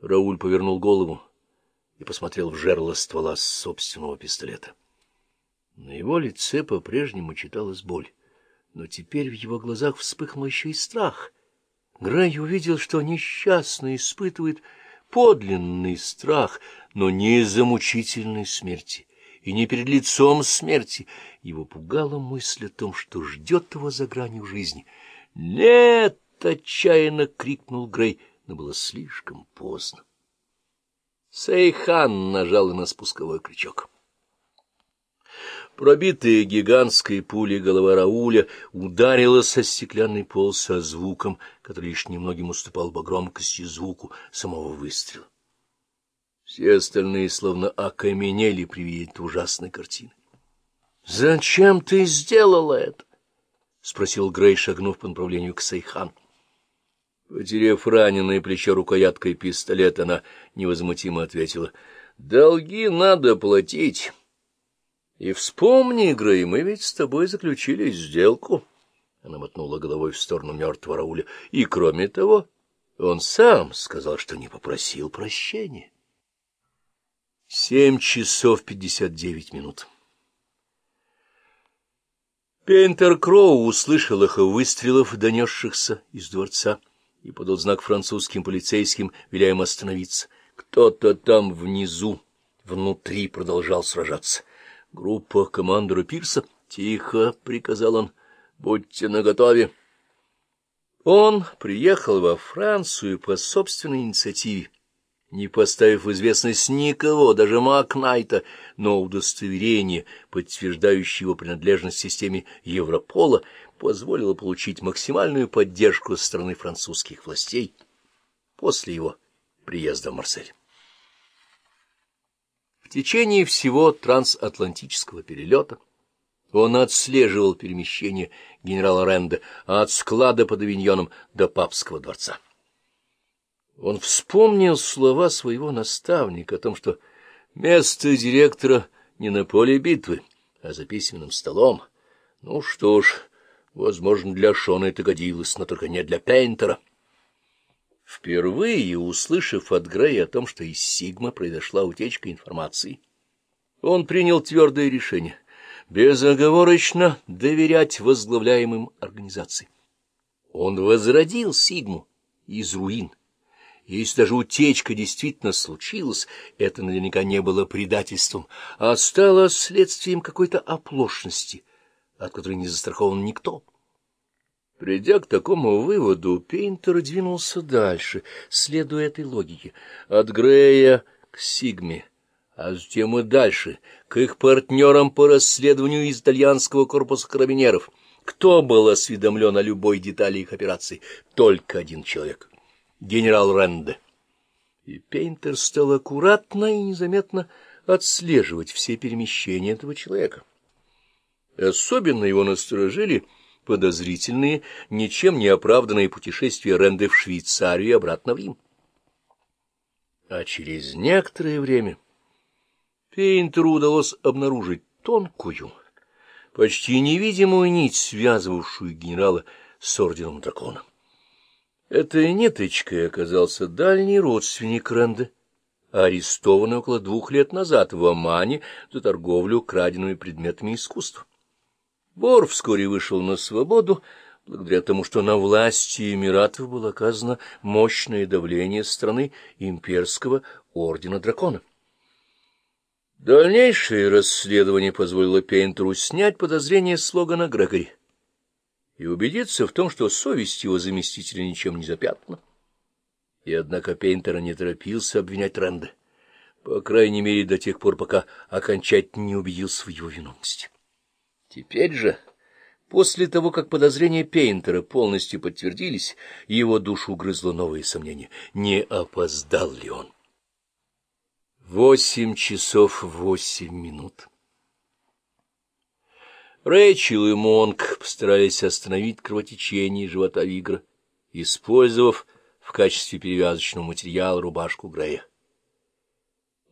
Рауль повернул голову и посмотрел в жерло ствола собственного пистолета. На его лице по-прежнему читалась боль, но теперь в его глазах вспыхнул еще и страх. Грей увидел, что несчастный испытывает подлинный страх, но не из-за мучительной смерти и не перед лицом смерти. Его пугала мысль о том, что ждет его за гранью жизни. «Нет!» — отчаянно крикнул Грей, но было слишком поздно. Сейхан нажал на спусковой крючок. Пробитая гигантской пулей голова Рауля ударила со стеклянный пол со звуком, который лишь немногим уступал по громкости звуку самого выстрела. Все остальные словно окаменели при виде этой ужасной картины. — Зачем ты сделала это? — спросил Грей, шагнув по направлению к Сейхан. Потерев раненое плечо рукояткой пистолета, она невозмутимо ответила. — Долги надо платить. И вспомни, Грей, мы ведь с тобой заключили сделку. Она мотнула головой в сторону мертвого Рауля. И, кроме того, он сам сказал, что не попросил прощения. Семь часов пятьдесят девять минут. Пейнтер Кроу услышал эхо выстрелов, донесшихся из дворца, и подал знак французским полицейским, веля им остановиться. Кто-то там внизу, внутри, продолжал сражаться. Группа командора Пирса. Тихо, — приказал он, — будьте наготове. Он приехал во Францию по собственной инициативе, не поставив в известность никого, даже Макнайта, но удостоверение, подтверждающее его принадлежность системе Европола, позволило получить максимальную поддержку со стороны французских властей после его приезда в Марсель. В течение всего трансатлантического перелета он отслеживал перемещение генерала Ренда от склада под авиньоном до папского дворца. Он вспомнил слова своего наставника о том, что место директора не на поле битвы, а за письменным столом. Ну что ж, возможно, для Шона это годилось, но только не для Пейнтера. Впервые услышав от Грея о том, что из Сигма произошла утечка информации, он принял твердое решение — безоговорочно доверять возглавляемым организациям. Он возродил Сигму из руин. Если даже утечка действительно случилась, это наверняка не было предательством, а стало следствием какой-то оплошности, от которой не застрахован никто. Придя к такому выводу, Пейнтер двинулся дальше, следуя этой логике, от Грея к Сигме, а затем и дальше, к их партнерам по расследованию из итальянского корпуса карабинеров. Кто был осведомлен о любой детали их операции? Только один человек — генерал Ренде. И Пейнтер стал аккуратно и незаметно отслеживать все перемещения этого человека. Особенно его насторожили — подозрительные, ничем не оправданные путешествия Ренды в Швейцарию и обратно в Рим. А через некоторое время Пейнтеру удалось обнаружить тонкую, почти невидимую нить, связывавшую генерала с орденом дракона. Этой ниточкой оказался дальний родственник Ренды, арестованный около двух лет назад в Омане за торговлю краденными предметами искусства. Бор вскоре вышел на свободу, благодаря тому, что на власти Эмиратов было оказано мощное давление страны имперского ордена дракона. Дальнейшее расследование позволило Пейнтеру снять подозрения с Логана Грегори и убедиться в том, что совесть его заместителя ничем не запятна. И однако Пейнтера не торопился обвинять Рэнда, по крайней мере до тех пор, пока окончательно не убедился в его виновности. Теперь же, после того, как подозрения Пейнтера полностью подтвердились, его душу грызло новые сомнения. Не опоздал ли он? Восемь часов восемь минут. Рэйчел и Монк постарались остановить кровотечение живота Вигра, использовав в качестве перевязочного материала рубашку Грея.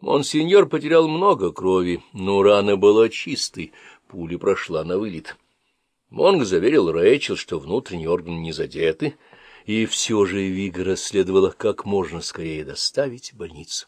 Монсеньор потерял много крови, но рана была чистой, Пуля прошла на вылет. Монг заверил Рэйчел, что внутренние органы не задеты, И все же Вигора следовало как можно скорее доставить в больницу.